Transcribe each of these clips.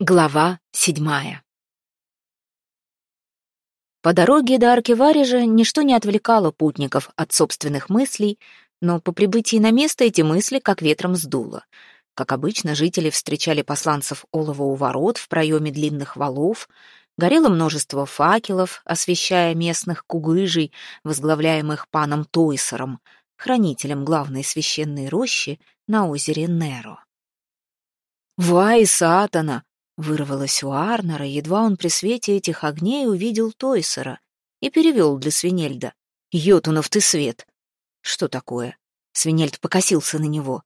Глава седьмая По дороге до Аркеварежа ничто не отвлекало путников от собственных мыслей, но по прибытии на место эти мысли как ветром сдуло. Как обычно, жители встречали посланцев Олова у ворот в проеме длинных валов, горело множество факелов, освещая местных кугыжей, возглавляемых паном Тойсером, хранителем главной священной рощи на озере Неро. «Вай, сатана!» Вырвалось у Арнера, едва он при свете этих огней увидел Тойсера и перевел для Свинельда. «Йотунов ты свет!» «Что такое?» Свинельд покосился на него.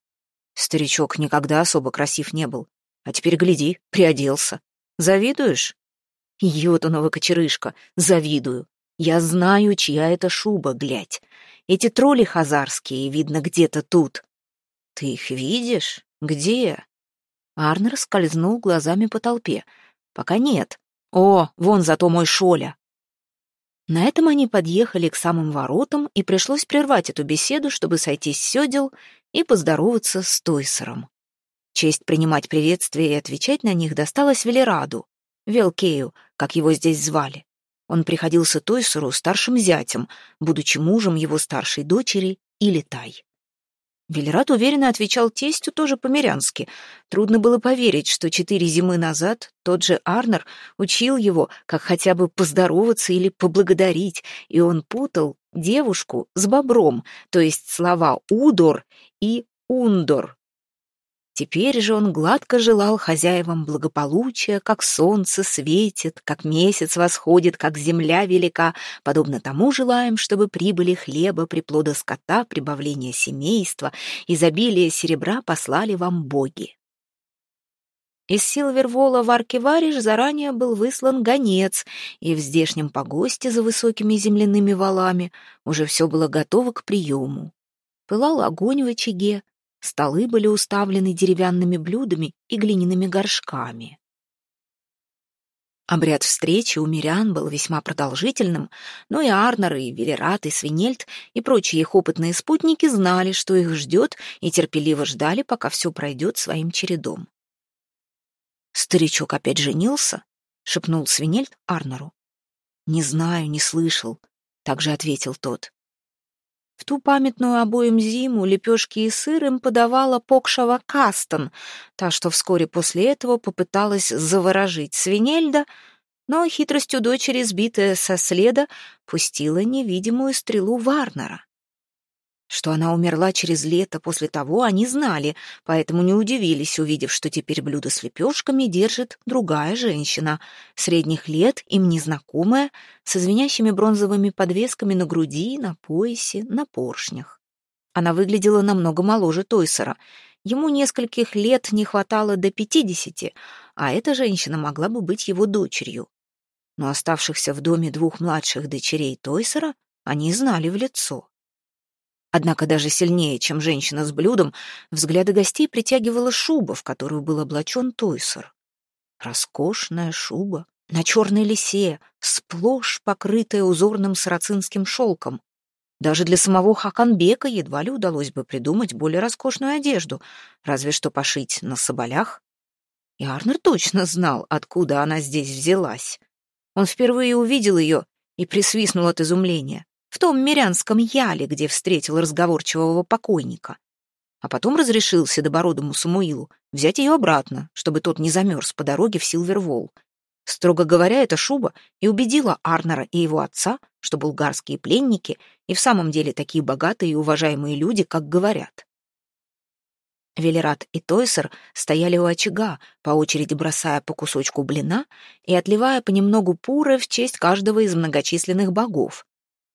Старичок никогда особо красив не был. А теперь гляди, приоделся. Завидуешь? Йотунова кочерышка, завидую. Я знаю, чья это шуба, глядь. Эти тролли хазарские, видно, где-то тут. Ты их видишь? Где? Арнер скользнул глазами по толпе. «Пока нет. О, вон зато мой Шоля!» На этом они подъехали к самым воротам, и пришлось прервать эту беседу, чтобы сойти с сёдел и поздороваться с Тойсером. Честь принимать приветствия и отвечать на них досталась Велераду, Велкею, как его здесь звали. Он приходился Тойсеру старшим зятем, будучи мужем его старшей дочери Илитай. Вильрат уверенно отвечал тестю тоже по-мирянски. Трудно было поверить, что четыре зимы назад тот же Арнер учил его, как хотя бы поздороваться или поблагодарить, и он путал девушку с бобром, то есть слова «удор» и «ундор», Теперь же он гладко желал хозяевам благополучия, как солнце светит, как месяц восходит, как земля велика. Подобно тому желаем, чтобы прибыли хлеба, приплода скота, прибавления семейства, изобилие серебра послали вам боги. Из Силвервола в Аркевариш заранее был выслан гонец, и в здешнем погосте за высокими земляными валами уже все было готово к приему. Пылал огонь в очаге, Столы были уставлены деревянными блюдами и глиняными горшками. Обряд встречи у мирян был весьма продолжительным, но и Арнер, и Велерат, и Свинельд, и прочие их опытные спутники знали, что их ждет, и терпеливо ждали, пока все пройдет своим чередом. «Старичок опять женился?» — шепнул Свинельд Арнеру. «Не знаю, не слышал», — также ответил тот. В ту памятную обоим зиму лепешки и сыр им подавала Покшава Кастон, та, что вскоре после этого попыталась заворожить Свинельда, но хитростью дочери, сбитая со следа, пустила невидимую стрелу Варнера. Что она умерла через лето после того, они знали, поэтому не удивились, увидев, что теперь блюдо с лепешками держит другая женщина, средних лет, им незнакомая, со звенящими бронзовыми подвесками на груди, на поясе, на поршнях. Она выглядела намного моложе Тойсера. Ему нескольких лет не хватало до пятидесяти, а эта женщина могла бы быть его дочерью. Но оставшихся в доме двух младших дочерей Тойсера они знали в лицо. Однако даже сильнее, чем женщина с блюдом, взгляды гостей притягивала шуба, в которую был облачен Тойсер. Роскошная шуба на черной лисе, сплошь покрытая узорным сарацинским шелком. Даже для самого Хаканбека едва ли удалось бы придумать более роскошную одежду, разве что пошить на соболях. И Арнер точно знал, откуда она здесь взялась. Он впервые увидел ее и присвистнул от изумления в том мирянском яле, где встретил разговорчивого покойника. А потом разрешил седобородому Самуилу взять ее обратно, чтобы тот не замерз по дороге в Силверволл. Строго говоря, эта шуба и убедила Арнера и его отца, что булгарские пленники и в самом деле такие богатые и уважаемые люди, как говорят. Велерат и Тойсер стояли у очага, по очереди бросая по кусочку блина и отливая понемногу пуры в честь каждого из многочисленных богов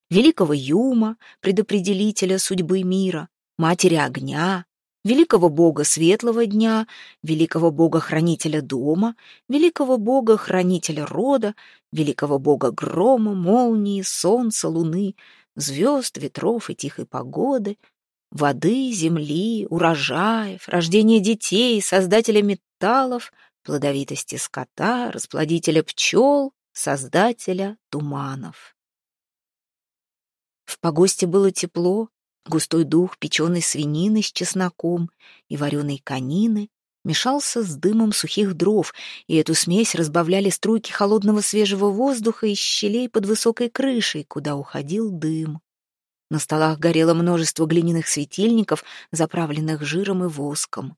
великого Юма, предопределителя судьбы мира, матери огня, великого бога светлого дня, великого бога-хранителя дома, великого бога-хранителя рода, великого бога грома, молнии, солнца, луны, звезд, ветров и тихой погоды, воды, земли, урожаев, рождения детей, создателя металлов, плодовитости скота, расплодителя пчел, создателя туманов. В погосте было тепло, густой дух печеной свинины с чесноком и вареной конины мешался с дымом сухих дров, и эту смесь разбавляли струйки холодного свежего воздуха из щелей под высокой крышей, куда уходил дым. На столах горело множество глиняных светильников, заправленных жиром и воском.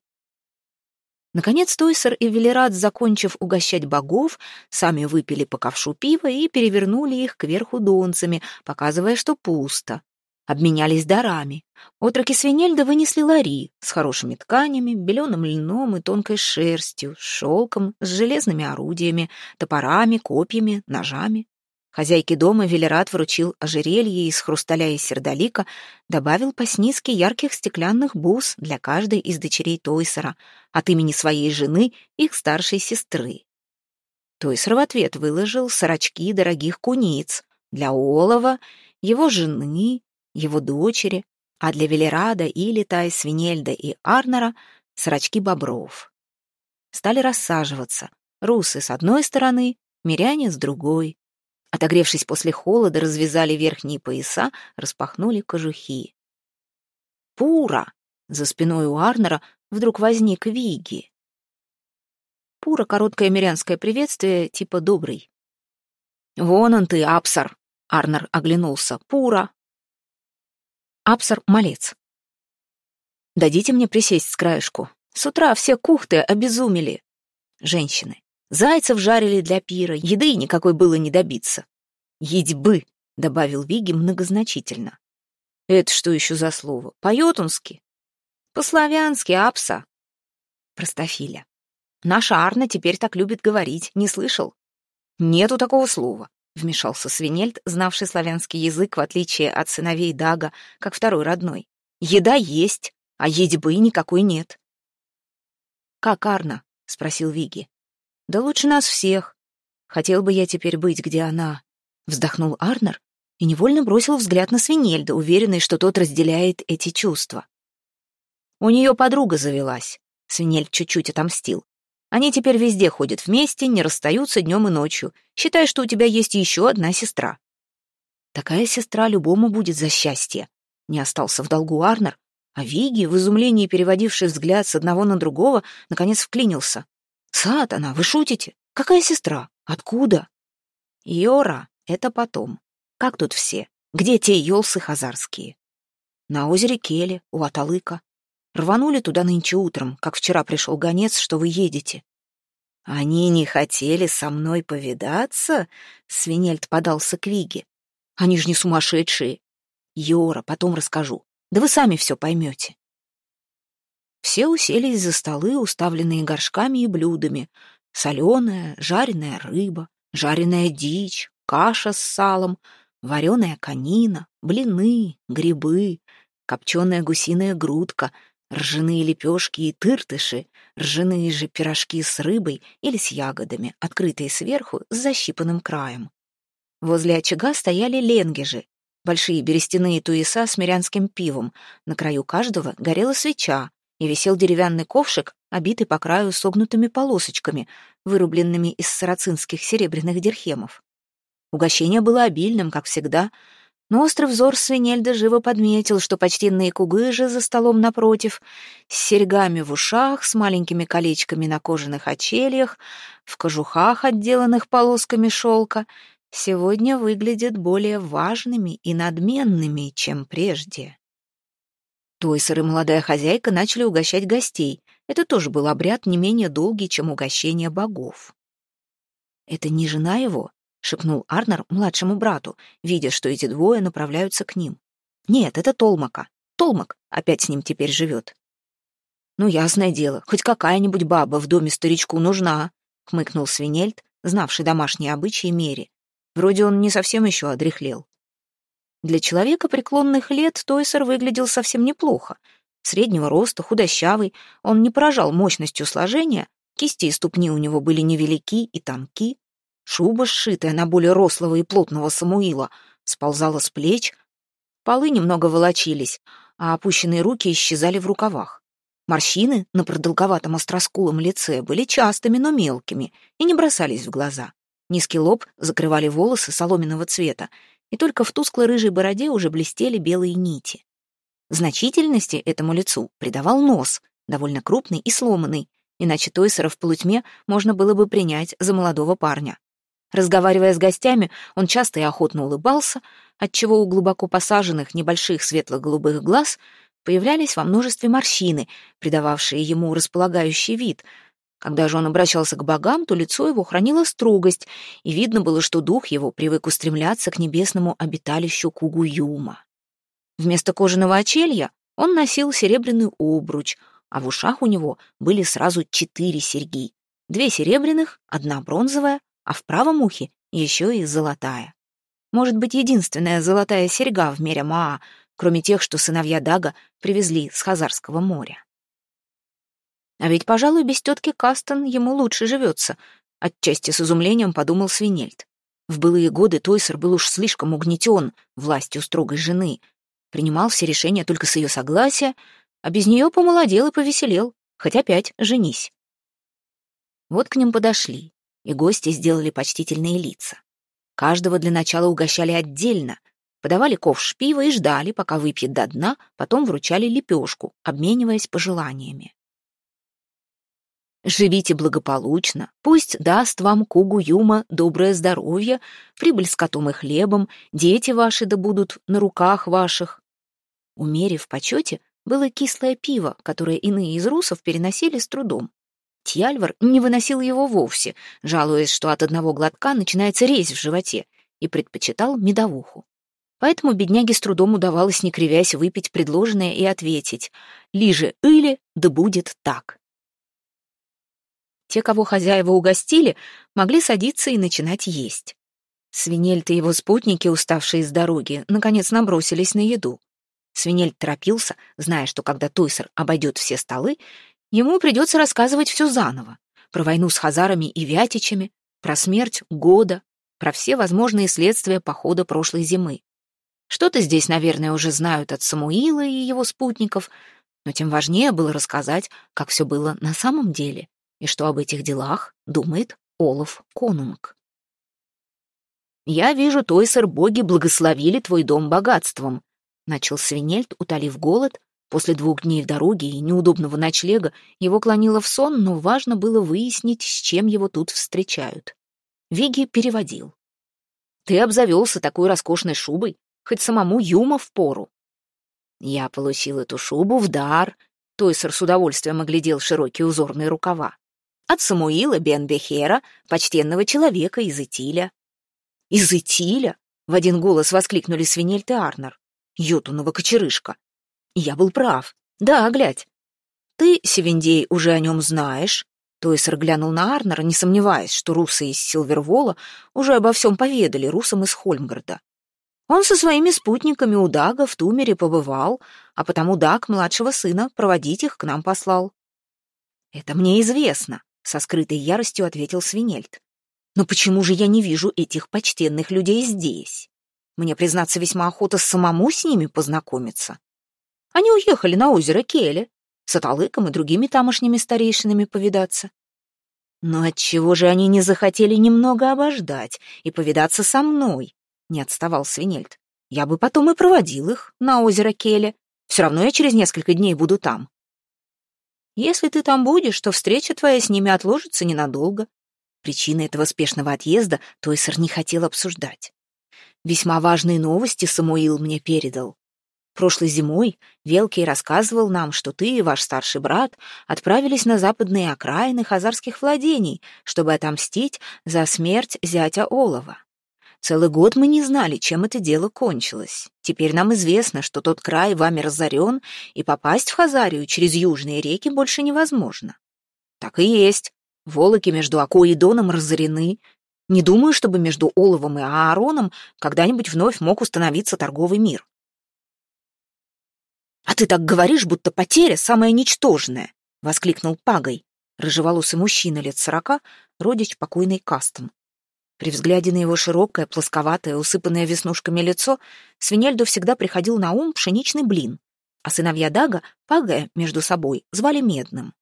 Наконец Тойсер и Велерат, закончив угощать богов, сами выпили по ковшу пива и перевернули их кверху донцами, показывая, что пусто. Обменялись дарами. Отроки свинельда вынесли лари с хорошими тканями, беленым льном и тонкой шерстью, шелком, с железными орудиями, топорами, копьями, ножами. Хозяйке дома Велерат вручил ожерелье из хрусталя и сердолика, добавил по снизке ярких стеклянных бус для каждой из дочерей Тойсера от имени своей жены, их старшей сестры. Тойсер в ответ выложил сорочки дорогих куниц для Олова, его жены, его дочери, а для Велерада, Илита, Свинельда и Арнера — сорочки бобров. Стали рассаживаться, русы с одной стороны, миряне с другой. Отогревшись после холода, развязали верхние пояса, распахнули кожухи. «Пура!» — за спиной у Арнера вдруг возник Виги. Пура — короткое мирянское приветствие, типа «добрый». «Вон он ты, Апсар!» — Арнер оглянулся. «Пура!» Апсар — малец. «Дадите мне присесть с краешку. С утра все кухты обезумели». Женщины. Зайцев жарили для пира, еды никакой было не добиться. «Едьбы», — добавил Виги многозначительно. «Это что еще за слово? По-йотунски?» «По-славянски, апса». Простофиля. «Наша Арна теперь так любит говорить, не слышал?» «Нету такого слова», — вмешался Свинельд, знавший славянский язык, в отличие от сыновей Дага, как второй родной. «Еда есть, а едьбы никакой нет». «Как Арна?» — спросил Виги. Да лучше нас всех. Хотел бы я теперь быть, где она. Вздохнул Арнер и невольно бросил взгляд на Свинельда, уверенный, что тот разделяет эти чувства. У нее подруга завелась. Свинельд чуть-чуть отомстил. Они теперь везде ходят вместе, не расстаются днем и ночью. Считай, что у тебя есть еще одна сестра. Такая сестра любому будет за счастье. Не остался в долгу Арнер, а Виги, в изумлении переводивший взгляд с одного на другого, наконец вклинился. «Сатана, вы шутите? Какая сестра? Откуда?» «Йора, это потом. Как тут все? Где те елсы хазарские?» «На озере Келе, у Аталыка. Рванули туда нынче утром, как вчера пришел гонец, что вы едете». «Они не хотели со мной повидаться?» — Свинельд подался к Виге. «Они же не сумасшедшие!» «Йора, потом расскажу. Да вы сами все поймете». Все уселись за столы, уставленные горшками и блюдами. Соленая, жареная рыба, жареная дичь, каша с салом, вареная конина, блины, грибы, копченая гусиная грудка, ржаные лепешки и тыртыши, ржаные же пирожки с рыбой или с ягодами, открытые сверху с защипанным краем. Возле очага стояли ленгежи, большие берестяные туеса с мирянским пивом. На краю каждого горела свеча, и висел деревянный ковшик, обитый по краю согнутыми полосочками, вырубленными из сарацинских серебряных дирхемов. Угощение было обильным, как всегда, но острый взор свинельда живо подметил, что почтенные кугыжи за столом напротив, с серьгами в ушах, с маленькими колечками на кожаных очельях, в кожухах, отделанных полосками шелка, сегодня выглядят более важными и надменными, чем прежде. Тойсер и молодая хозяйка начали угощать гостей. Это тоже был обряд не менее долгий, чем угощение богов. «Это не жена его?» — шепнул Арнер младшему брату, видя, что эти двое направляются к ним. «Нет, это Толмака. Толмак опять с ним теперь живет». «Ну, ясное дело, хоть какая-нибудь баба в доме старичку нужна», — хмыкнул Свинельд, знавший домашние обычаи Мери. Вроде он не совсем еще одряхлел. Для человека преклонных лет Тойсер выглядел совсем неплохо. Среднего роста, худощавый, он не поражал мощностью сложения, кисти и ступни у него были невелики и тонки, шуба, сшитая на более рослого и плотного Самуила, сползала с плеч, полы немного волочились, а опущенные руки исчезали в рукавах. Морщины на продолговатом остроскулом лице были частыми, но мелкими и не бросались в глаза. Низкий лоб закрывали волосы соломенного цвета, и только в тусклой рыжей бороде уже блестели белые нити. Значительности этому лицу придавал нос, довольно крупный и сломанный, иначе Тойсера в полутьме можно было бы принять за молодого парня. Разговаривая с гостями, он часто и охотно улыбался, отчего у глубоко посаженных небольших светло-голубых глаз появлялись во множестве морщины, придававшие ему располагающий вид. Когда же он обращался к богам, то лицо его хранило строгость, и видно было, что дух его привык устремляться к небесному обиталищу Кугуюма. Вместо кожаного очелья он носил серебряный обруч, а в ушах у него были сразу четыре серьги. Две серебряных, одна бронзовая, а в правом ухе еще и золотая. Может быть, единственная золотая серьга в мире Маа, кроме тех, что сыновья Дага привезли с Хазарского моря. А ведь, пожалуй, без тетки Кастон ему лучше живется, отчасти с изумлением подумал Свинельд. В былые годы Тойсер был уж слишком угнетен властью строгой жены, принимал все решения только с ее согласия, а без нее помолодел и повеселел, хоть опять женись. Вот к ним подошли и гости сделали почтительные лица. Каждого для начала угощали отдельно, подавали ковш пива и ждали, пока выпьет до дна, потом вручали лепешку, обмениваясь пожеланиями. Живите благополучно, пусть даст вам Кугу Юма доброе здоровье, прибыль с котом и хлебом, дети ваши да будут на руках ваших. Умерив в почете, было кислое пиво, которое иные из русов переносили с трудом. Тьяльвар не выносил его вовсе, жалуясь, что от одного глотка начинается резь в животе, и предпочитал медовуху. Поэтому бедняге с трудом удавалось, не кривясь, выпить предложенное и ответить «Лиже или, да будет так». Те, кого хозяева угостили, могли садиться и начинать есть. Свинельт и его спутники, уставшие с дороги, наконец набросились на еду. Свинельт торопился, зная, что когда Тойсер обойдет все столы, Ему придется рассказывать все заново. Про войну с хазарами и вятичами, про смерть года, про все возможные следствия похода прошлой зимы. Что-то здесь, наверное, уже знают от Самуила и его спутников, но тем важнее было рассказать, как все было на самом деле, и что об этих делах думает Олаф Конунг. «Я вижу, Тойсер, боги благословили твой дом богатством», — начал Свинельд, утолив голод, После двух дней в дороге и неудобного ночлега его клонило в сон, но важно было выяснить, с чем его тут встречают. Виги переводил. «Ты обзавелся такой роскошной шубой, хоть самому Юма в пору». Я получил эту шубу в дар. Тойсер с удовольствием оглядел широкие узорные рукава. От Самуила Бен-Бехера, почтенного человека из Итиля. «Из Итиля?» — в один голос воскликнули Свинельт и Арнер. «Йотунова кочерышка! Я был прав. Да, глядь. Ты, Севендей, уже о нем знаешь. Тойсер глянул на Арнера, не сомневаясь, что русы из Силвервола уже обо всем поведали русам из Хольмгарда. Он со своими спутниками у Дага в Тумере побывал, а потому Даг, младшего сына, проводить их к нам послал. «Это мне известно», — со скрытой яростью ответил Свинельд. «Но почему же я не вижу этих почтенных людей здесь? Мне, признаться, весьма охота самому с ними познакомиться». Они уехали на озеро Келе, с Аталыком и другими тамошними старейшинами повидаться. Но отчего же они не захотели немного обождать и повидаться со мной? Не отставал Свинельд. Я бы потом и проводил их на озеро Келе. Все равно я через несколько дней буду там. Если ты там будешь, то встреча твоя с ними отложится ненадолго. Причины этого спешного отъезда Тойсер не хотел обсуждать. Весьма важные новости Самуил мне передал. Прошлой зимой Велкий рассказывал нам, что ты и ваш старший брат отправились на западные окраины хазарских владений, чтобы отомстить за смерть зятя Олова. Целый год мы не знали, чем это дело кончилось. Теперь нам известно, что тот край вами разорен, и попасть в Хазарию через южные реки больше невозможно. Так и есть. Волоки между Ако и Доном разорены. Не думаю, чтобы между Оловом и Аароном когда-нибудь вновь мог установиться торговый мир. «А ты так говоришь, будто потеря самая ничтожная!» — воскликнул Пагой, рыжеволосый мужчина лет сорока, родич покойный Кастом. При взгляде на его широкое, плосковатое, усыпанное веснушками лицо Свинельду всегда приходил на ум пшеничный блин, а сыновья Дага, Пагая, между собой, звали Медным.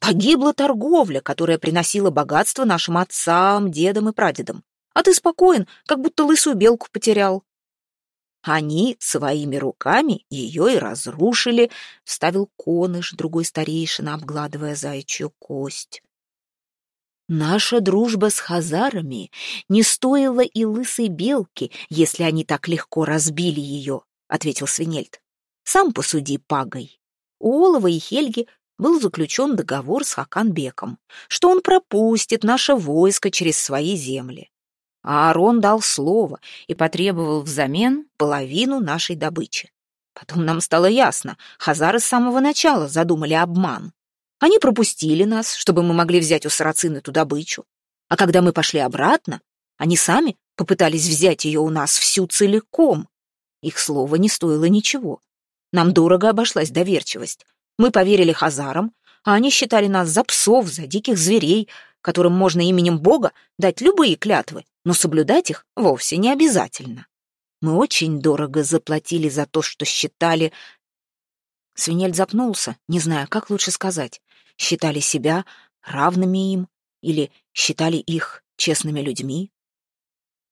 Погибла торговля, которая приносила богатство нашим отцам, дедам и прадедам. А ты спокоен, как будто лысую белку потерял. Они своими руками ее и разрушили, — вставил коныш, другой старейшина, обгладывая заячью кость. Наша дружба с хазарами не стоила и лысой белки, если они так легко разбили ее, — ответил Свинельд. Сам посуди пагой. У Олова и Хельги был заключен договор с Хаканбеком, что он пропустит наше войско через свои земли. А Аарон дал слово и потребовал взамен половину нашей добычи. Потом нам стало ясно, хазары с самого начала задумали обман. Они пропустили нас, чтобы мы могли взять у сарацин эту добычу. А когда мы пошли обратно, они сами попытались взять ее у нас всю целиком. Их слово не стоило ничего. Нам дорого обошлась доверчивость. Мы поверили хазарам, а они считали нас за псов, за диких зверей, которым можно именем Бога дать любые клятвы, но соблюдать их вовсе не обязательно. Мы очень дорого заплатили за то, что считали... Свинель запнулся, не зная, как лучше сказать. Считали себя равными им или считали их честными людьми?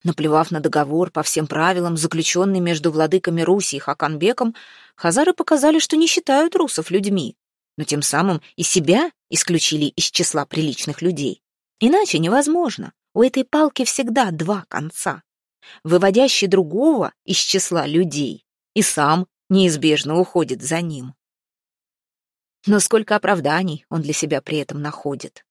Наплевав на договор по всем правилам, заключенный между владыками Руси и Хаканбеком, хазары показали, что не считают русов людьми, но тем самым и себя исключили из числа приличных людей. Иначе невозможно. У этой палки всегда два конца. Выводящий другого из числа людей и сам неизбежно уходит за ним. Но сколько оправданий он для себя при этом находит.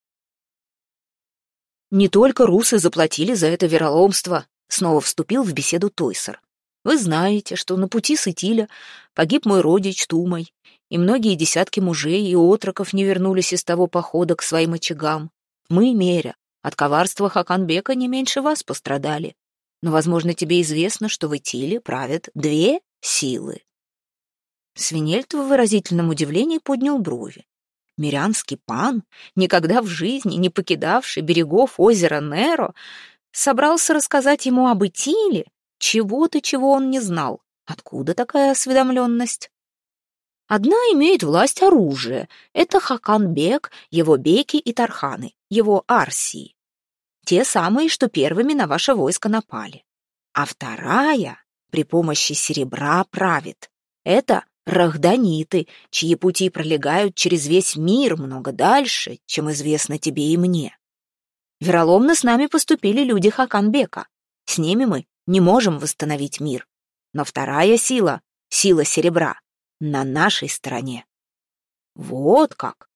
Не только русы заплатили за это вероломство, снова вступил в беседу Тойсер. Вы знаете, что на пути с Итиля погиб мой родич Тумой, и многие десятки мужей и отроков не вернулись из того похода к своим очагам. Мы, Меря, от коварства Хаканбека не меньше вас пострадали. Но, возможно, тебе известно, что в Итиле правят две силы. Свинельт в выразительном удивлении поднял брови. Мирянский пан, никогда в жизни не покидавший берегов озера Неро, собрался рассказать ему об Итиле, чего-то, чего он не знал. Откуда такая осведомленность? Одна имеет власть оружия. Это Хаканбек, его беки и тарханы, его арсии. Те самые, что первыми на ваше войско напали. А вторая при помощи серебра правит. Это рахданиты, чьи пути пролегают через весь мир много дальше, чем известно тебе и мне. Вероломно с нами поступили люди Хаканбека. С ними мы не можем восстановить мир. Но вторая сила, сила серебра, на нашей стороне. Вот как.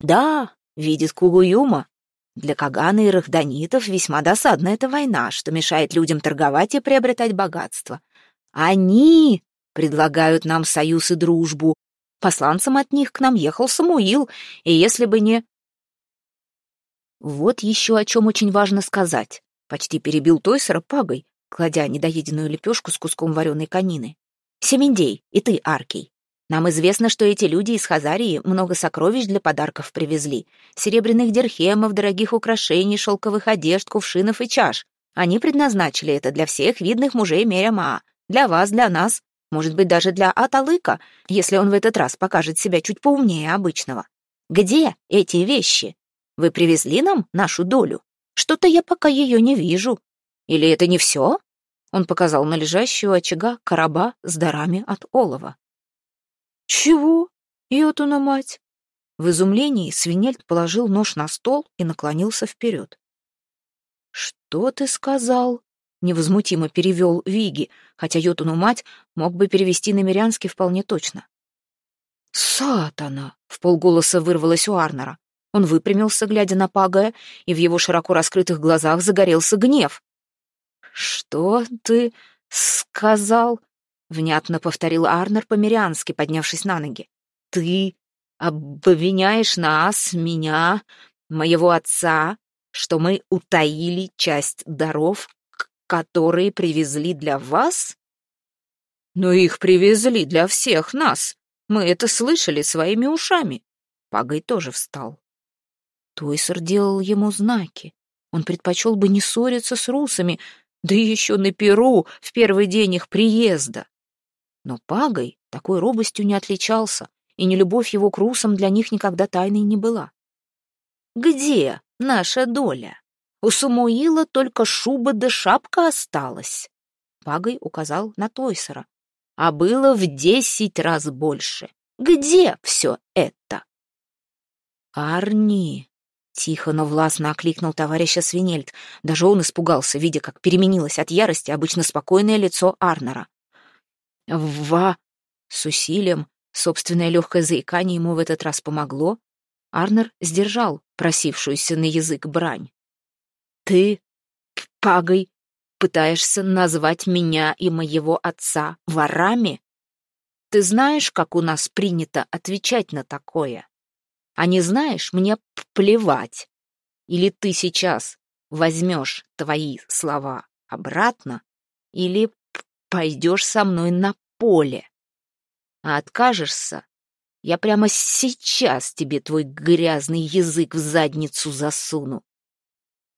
Да, видит Кугуюма. Для Кагана и Рахданитов весьма досадна эта война, что мешает людям торговать и приобретать богатство. Они предлагают нам союз и дружбу. Посланцем от них к нам ехал Самуил, и если бы не... Вот еще о чем очень важно сказать. Почти перебил Тойсера пагой, кладя недоеденную лепешку с куском вареной конины. «Семендей, и ты, Аркий. Нам известно, что эти люди из Хазарии много сокровищ для подарков привезли. Серебряных дерхемов, дорогих украшений, шелковых одежд, кувшинов и чаш. Они предназначили это для всех видных мужей Мерямаа. Для вас, для нас. Может быть, даже для Аталыка, если он в этот раз покажет себя чуть поумнее обычного. Где эти вещи? Вы привезли нам нашу долю? Что-то я пока ее не вижу. Или это не все? Он показал на лежащую очага короба с дарами от олова. «Чего? Йотуна мать!» В изумлении Свинельд положил нож на стол и наклонился вперед. «Что ты сказал?» Невозмутимо перевел Виги, хотя Йотуну мать мог бы перевести на мирянский вполне точно. «Сатана!» — в полголоса вырвалось у Арнера. Он выпрямился, глядя на Пагая, и в его широко раскрытых глазах загорелся гнев. «Что ты сказал?» — внятно повторил Арнер по-мирянски, поднявшись на ноги. «Ты обвиняешь нас, меня, моего отца, что мы утаили часть даров которые привезли для вас? Но их привезли для всех нас. Мы это слышали своими ушами. Пагай тоже встал. Тойсер делал ему знаки. Он предпочел бы не ссориться с русами, да еще на Перу в первый день их приезда. Но Пагай такой робостью не отличался, и нелюбовь его к русам для них никогда тайной не была. «Где наша доля?» У Самуила только шуба да шапка осталась. Пагой указал на Тойсера. «А было в десять раз больше. Где все это?» «Арни!» — тихо, но властно окликнул товарища Свинельд. Даже он испугался, видя, как переменилось от ярости обычно спокойное лицо Арнера. «Ва!» — с усилием, собственное легкое заикание ему в этот раз помогло. Арнер сдержал просившуюся на язык брань. «Ты, пагой, пытаешься назвать меня и моего отца ворами? Ты знаешь, как у нас принято отвечать на такое?» А не знаешь, мне плевать. Или ты сейчас возьмешь твои слова обратно, или пойдешь со мной на поле. А откажешься, я прямо сейчас тебе твой грязный язык в задницу засуну.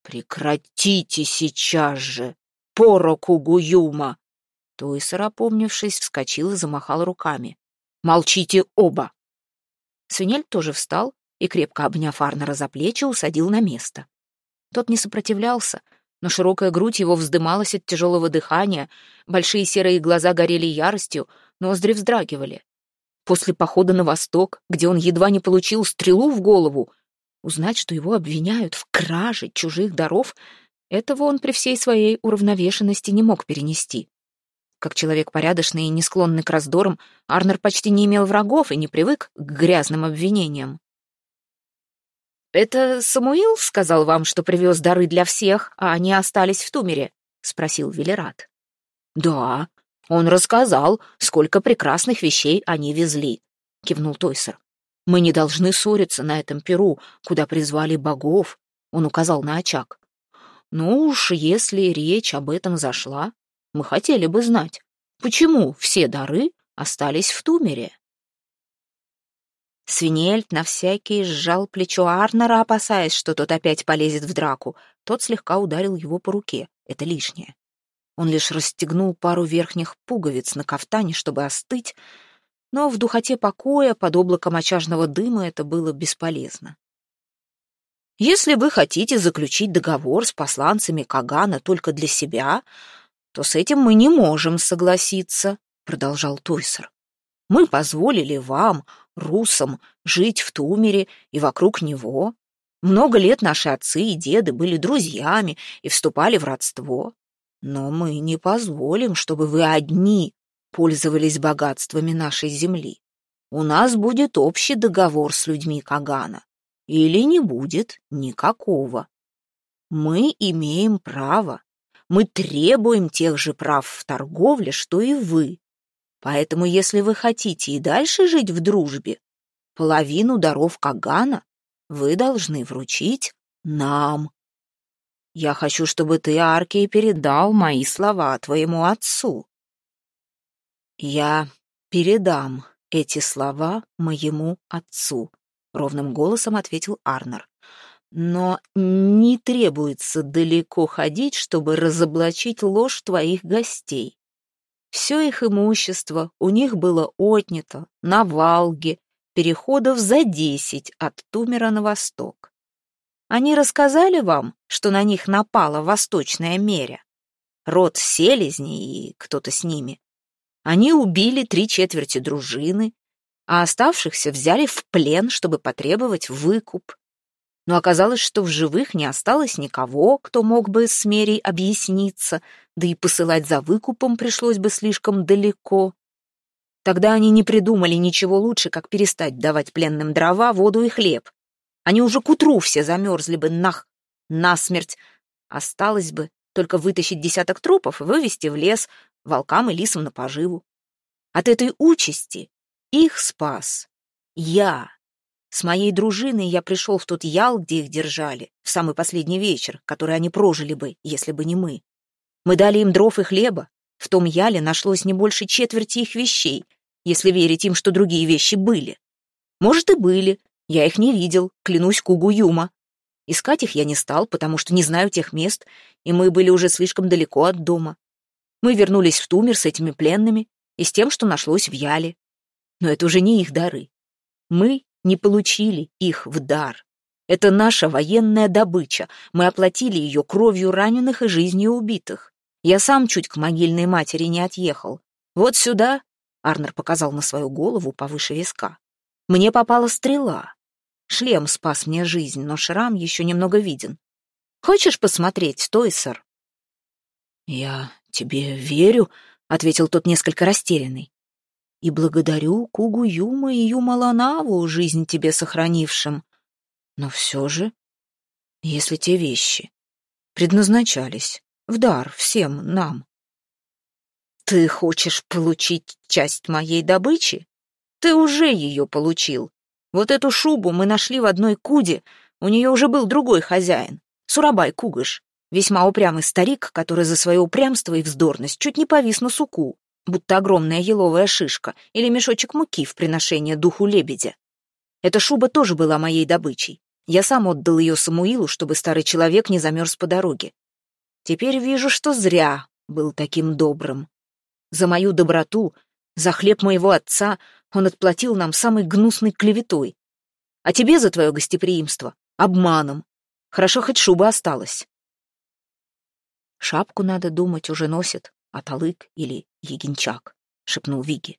Прекратите сейчас же, пороку Гуюма! Туисер, опомнившись, вскочил и замахал руками. Молчите оба! Свинель тоже встал и, крепко обняв Арнера за плечи, усадил на место. Тот не сопротивлялся, но широкая грудь его вздымалась от тяжелого дыхания, большие серые глаза горели яростью, ноздри вздрагивали. После похода на восток, где он едва не получил стрелу в голову, узнать, что его обвиняют в краже чужих даров, этого он при всей своей уравновешенности не мог перенести. Как человек порядочный и не склонный к раздорам, Арнер почти не имел врагов и не привык к грязным обвинениям. «Это Самуил сказал вам, что привез дары для всех, а они остались в Тумере?» — спросил Велерат. «Да, он рассказал, сколько прекрасных вещей они везли», — кивнул Тойсер. «Мы не должны ссориться на этом перу, куда призвали богов», — он указал на очаг. «Ну уж, если речь об этом зашла, мы хотели бы знать, почему все дары остались в Тумере. Свинельд на всякий сжал плечо Арнера, опасаясь, что тот опять полезет в драку. Тот слегка ударил его по руке. Это лишнее. Он лишь расстегнул пару верхних пуговиц на кафтане, чтобы остыть, но в духоте покоя под облаком очажного дыма это было бесполезно. «Если вы хотите заключить договор с посланцами Кагана только для себя, то с этим мы не можем согласиться», — продолжал Тойсер. «Мы позволили вам, русам, жить в Тумере и вокруг него. Много лет наши отцы и деды были друзьями и вступали в родство. Но мы не позволим, чтобы вы одни пользовались богатствами нашей земли. У нас будет общий договор с людьми Кагана. Или не будет никакого. Мы имеем право мы требуем тех же прав в торговле, что и вы. Поэтому, если вы хотите и дальше жить в дружбе, половину даров Кагана вы должны вручить нам. Я хочу, чтобы ты, Аркей, передал мои слова твоему отцу. Я передам эти слова моему отцу, ровным голосом ответил Арнер но не требуется далеко ходить, чтобы разоблачить ложь твоих гостей. Все их имущество у них было отнято на Валге, переходов за десять от Тумера на восток. Они рассказали вам, что на них напала восточная меря? Род селезней и кто-то с ними. Они убили три четверти дружины, а оставшихся взяли в плен, чтобы потребовать выкуп но оказалось, что в живых не осталось никого, кто мог бы с Мерей объясниться, да и посылать за выкупом пришлось бы слишком далеко. Тогда они не придумали ничего лучше, как перестать давать пленным дрова, воду и хлеб. Они уже к утру все замерзли бы нах, насмерть. Осталось бы только вытащить десяток трупов и вывести в лес волкам и лисам на поживу. От этой участи их спас я, с моей дружиной я пришел в тот ял, где их держали, в самый последний вечер, который они прожили бы, если бы не мы. Мы дали им дров и хлеба. В том яле нашлось не больше четверти их вещей, если верить им, что другие вещи были. Может, и были. Я их не видел, клянусь Кугуюма. Искать их я не стал, потому что не знаю тех мест, и мы были уже слишком далеко от дома. Мы вернулись в Тумер с этими пленными и с тем, что нашлось в Яле. Но это уже не их дары. Мы не получили их в дар. Это наша военная добыча. Мы оплатили ее кровью раненых и жизнью убитых. Я сам чуть к могильной матери не отъехал. Вот сюда, — Арнер показал на свою голову повыше виска, — мне попала стрела. Шлем спас мне жизнь, но шрам еще немного виден. Хочешь посмотреть, Тойсер?» «Я тебе верю», — ответил тот несколько растерянный. «И благодарю Кугу Юма и Юмаланаву, жизнь тебе сохранившим. Но все же, если те вещи предназначались в дар всем нам...» «Ты хочешь получить часть моей добычи? Ты уже ее получил. Вот эту шубу мы нашли в одной куде, у нее уже был другой хозяин, Сурабай Кугыш, весьма упрямый старик, который за свое упрямство и вздорность чуть не повис на суку, будто огромная еловая шишка или мешочек муки в приношение духу лебедя. Эта шуба тоже была моей добычей. Я сам отдал ее Самуилу, чтобы старый человек не замерз по дороге. Теперь вижу, что зря был таким добрым. За мою доброту, за хлеб моего отца он отплатил нам самой гнусной клеветой. А тебе за твое гостеприимство — обманом. Хорошо, хоть шуба осталась. Шапку, надо думать, уже носит Аталык или Егинчак, — шепнул Виги.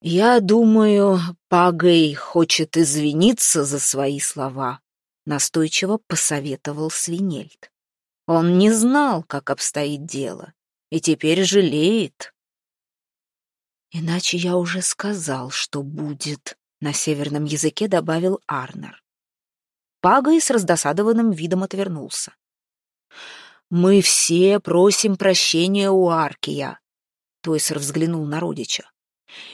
«Я думаю, Пагэй хочет извиниться за свои слова», — настойчиво посоветовал Свинельд. «Он не знал, как обстоит дело, и теперь жалеет, «Иначе я уже сказал, что будет», — на северном языке добавил Арнер. Пагай с раздосадованным видом отвернулся. «Мы все просим прощения у Аркия», — Тойсер взглянул на родича.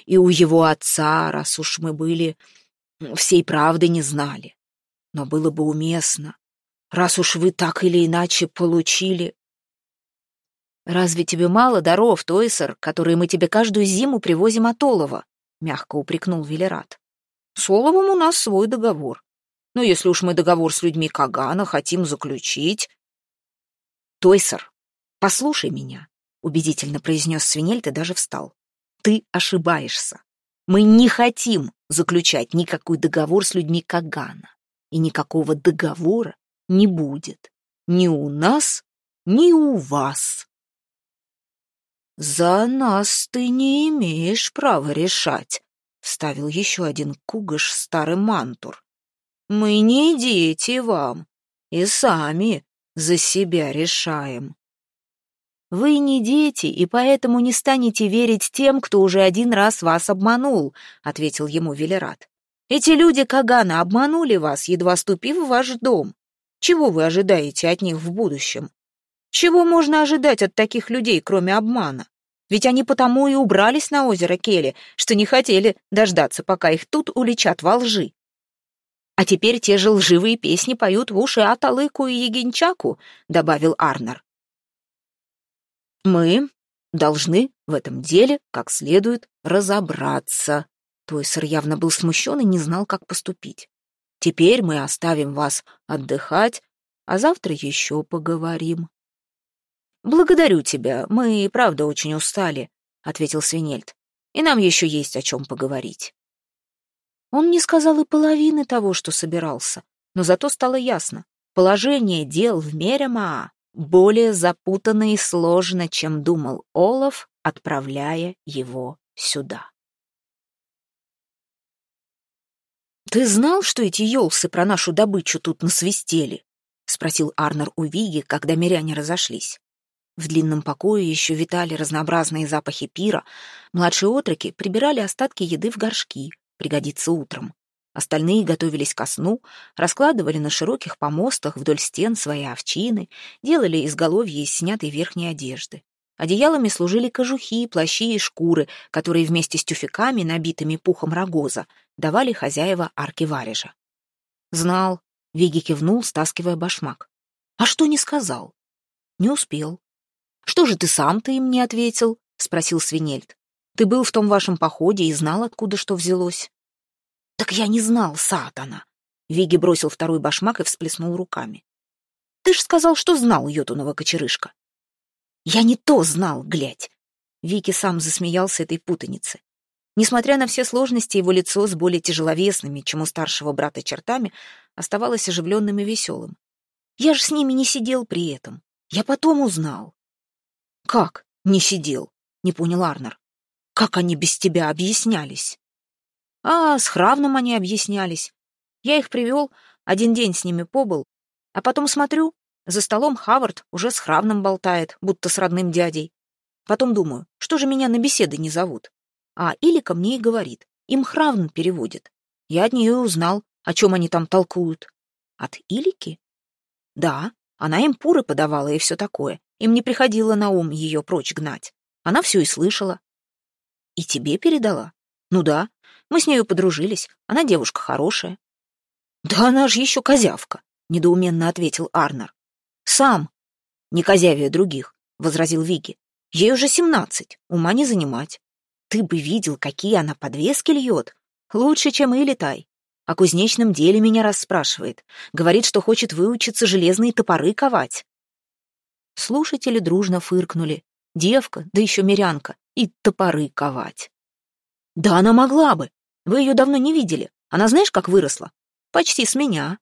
«И у его отца, раз уж мы были, всей правды не знали. Но было бы уместно, раз уж вы так или иначе получили...» «Разве тебе мало даров, Тойсер, которые мы тебе каждую зиму привозим от Олова?» — мягко упрекнул Велерат. «С Оловом у нас свой договор. Но если уж мы договор с людьми Кагана хотим заключить...» «Тойсер, послушай меня», — убедительно произнес Свинельт и даже встал. «Ты ошибаешься. Мы не хотим заключать никакой договор с людьми Кагана. И никакого договора не будет. Ни у нас, ни у вас». «За нас ты не имеешь права решать», — вставил еще один кугаш старый мантур. «Мы не дети вам, и сами за себя решаем». «Вы не дети, и поэтому не станете верить тем, кто уже один раз вас обманул», — ответил ему Велерат. «Эти люди Кагана обманули вас, едва ступив в ваш дом. Чего вы ожидаете от них в будущем? Чего можно ожидать от таких людей, кроме обмана? Ведь они потому и убрались на озеро Келли, что не хотели дождаться, пока их тут уличат во лжи. А теперь те же лживые песни поют в уши Аталыку и Егинчаку, добавил Арнер. Мы должны в этом деле как следует разобраться. Тойсер явно был смущен и не знал, как поступить. Теперь мы оставим вас отдыхать, а завтра еще поговорим. «Благодарю тебя, мы и правда очень устали», — ответил Свинельд. «И нам еще есть о чем поговорить». Он не сказал и половины того, что собирался, но зато стало ясно. Положение дел в Мерема более запутанно и сложно, чем думал Олаф, отправляя его сюда. «Ты знал, что эти елсы про нашу добычу тут насвистели?» — спросил Арнер у Виги, когда миряне разошлись. В длинном покое еще витали разнообразные запахи пира. Младшие отроки прибирали остатки еды в горшки, пригодится утром. Остальные готовились ко сну, раскладывали на широких помостах вдоль стен свои овчины, делали изголовье из снятой верхней одежды. Одеялами служили кожухи, плащи и шкуры, которые вместе с тюфяками, набитыми пухом рогоза, давали хозяева арки варежа. «Знал», — Виги кивнул, стаскивая башмак. «А что не сказал?» «Не успел. «Что же ты сам-то им не ответил?» — спросил Свинельд. «Ты был в том вашем походе и знал, откуда что взялось». «Так я не знал, сатана!» Виги бросил второй башмак и всплеснул руками. «Ты ж сказал, что знал, йотунова кочерышка». «Я не то знал, глядь!» Вики сам засмеялся этой путанице. Несмотря на все сложности, его лицо с более тяжеловесными, чем у старшего брата чертами, оставалось оживленным и веселым. Я же с ними не сидел при этом. Я потом узнал. Как? Не сидел? Не понял Арнер. Как они без тебя объяснялись? А, с Хравном они объяснялись. Я их привел, один день с ними побыл, а потом смотрю, за столом Хавард уже с Хравном болтает, будто с родным дядей. Потом думаю, что же меня на беседы не зовут? А Илика мне и говорит, им Хравн переводит. Я от нее узнал, о чем они там толкуют. От Илики? Да, она им пуры подавала и все такое. Им не приходило на ум ее прочь гнать. Она все и слышала. И тебе передала? Ну да, мы с нею подружились. Она девушка хорошая. Да она же еще козявка, недоуменно ответил Арнер. Сам. Не козявее других, возразил Виги. Ей уже семнадцать, ума не занимать. Ты бы видел, какие она подвески льет. Лучше, чем и летай. О кузнечном деле меня расспрашивает. Говорит, что хочет выучиться железные топоры ковать. Слушатели дружно фыркнули. Девка, да еще мирянка, и топоры ковать. Да она могла бы. Вы ее давно не видели. Она знаешь, как выросла? Почти с меня.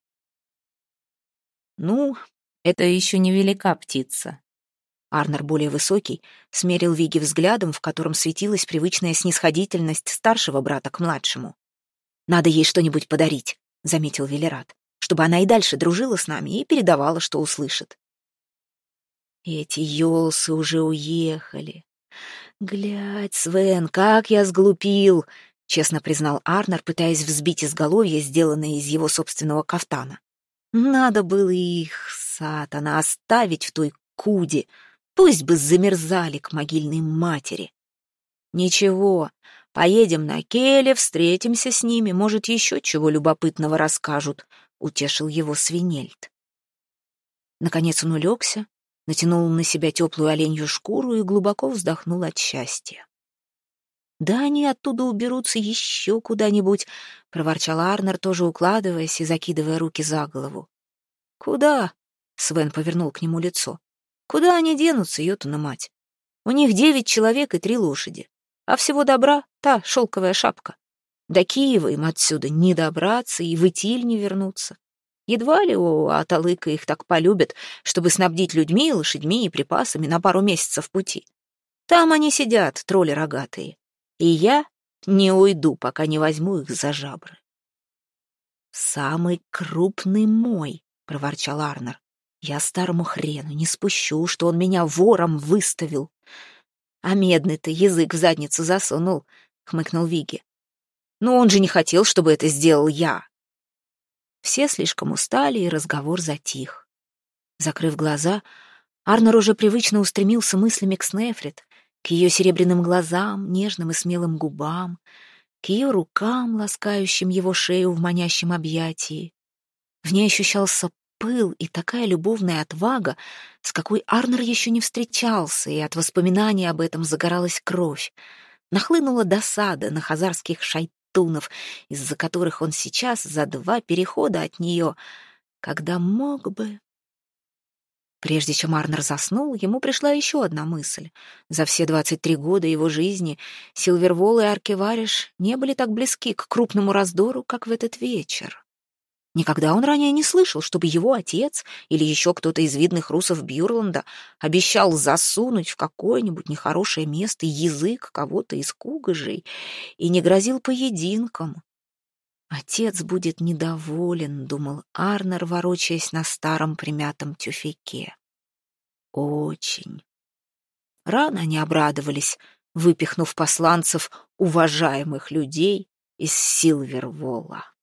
Ну, это еще не велика птица. Арнер, более высокий, смерил Виги взглядом, в котором светилась привычная снисходительность старшего брата к младшему. «Надо ей что-нибудь подарить», — заметил Велерат, «чтобы она и дальше дружила с нами и передавала, что услышит». Эти елсы уже уехали. Глядь, Свен, как я сглупил, честно признал Арнер, пытаясь взбить изголовье, сделанное из его собственного кафтана. Надо было их, сатана, оставить в той куде, пусть бы замерзали к могильной матери. Ничего, Поедем на Келе, встретимся с ними, может, еще чего любопытного расскажут», — утешил его свинельт. Наконец он улегся, натянул на себя теплую оленью шкуру и глубоко вздохнул от счастья. «Да они оттуда уберутся еще куда-нибудь», — проворчал Арнер, тоже укладываясь и закидывая руки за голову. «Куда?» — Свен повернул к нему лицо. «Куда они денутся, Йотуна мать? У них девять человек и три лошади. А всего добра та шелковая шапка. До Киева им отсюда не добраться и в Итиль не вернуться. Едва ли у Аталыка их так полюбят, чтобы снабдить людьми, лошадьми и припасами на пару месяцев пути. Там они сидят, тролли рогатые. И я не уйду, пока не возьму их за жабры. «Самый крупный мой», — проворчал Арнер. «Я старому хрену не спущу, что он меня вором выставил. А медный-то язык в задницу засунул, хмыкнул Виги. Но он же не хотел, чтобы это сделал я. Все слишком устали, и разговор затих. Закрыв глаза, Арнер уже привычно устремился мыслями к Снефрит, к ее серебряным глазам, нежным и смелым губам, к ее рукам, ласкающим его шею в манящем объятии. В ней ощущался пыл и такая любовная отвага, с какой Арнер еще не встречался, и от воспоминаний об этом загоралась кровь. Нахлынула досада на хазарских шайтунов, из-за которых он сейчас за два перехода от нее, когда мог бы... Прежде чем Арнер заснул, ему пришла еще одна мысль. За все двадцать три года его жизни Силвервол и Аркевариш не были так близки к крупному раздору, как в этот вечер. Никогда он ранее не слышал, чтобы его отец или еще кто-то из видных русов Бьюрланда обещал засунуть в какое-нибудь нехорошее место язык кого-то из кугажей и не грозил поединком. «Отец будет недоволен», — думал Арнер, ворочаясь на старом примятом тюфяке. «Очень». Рано они обрадовались, выпихнув посланцев уважаемых людей из Силвервола.